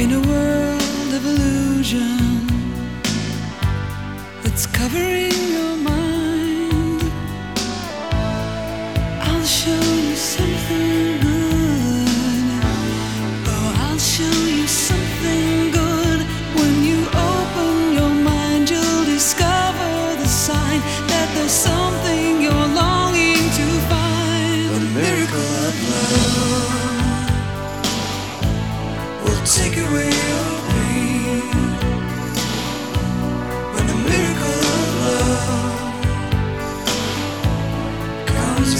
In a world of illusion that's covering your mind.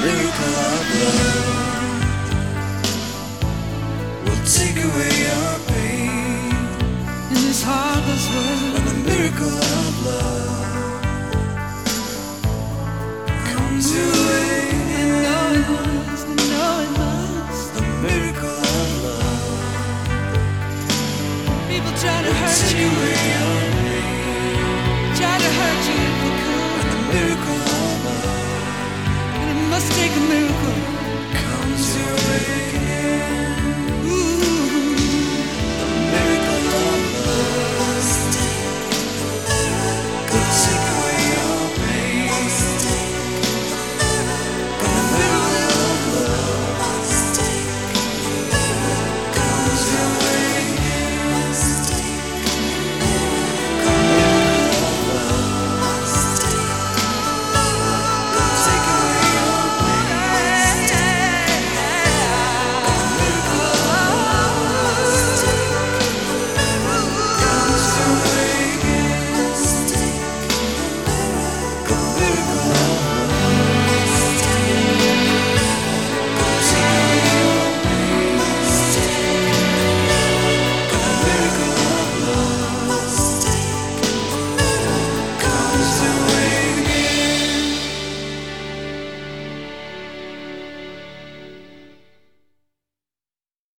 miracle of love will take away pain in this heartless world. When miracle of love comes your way, and know it must. Miracle of love. People try to hurt you.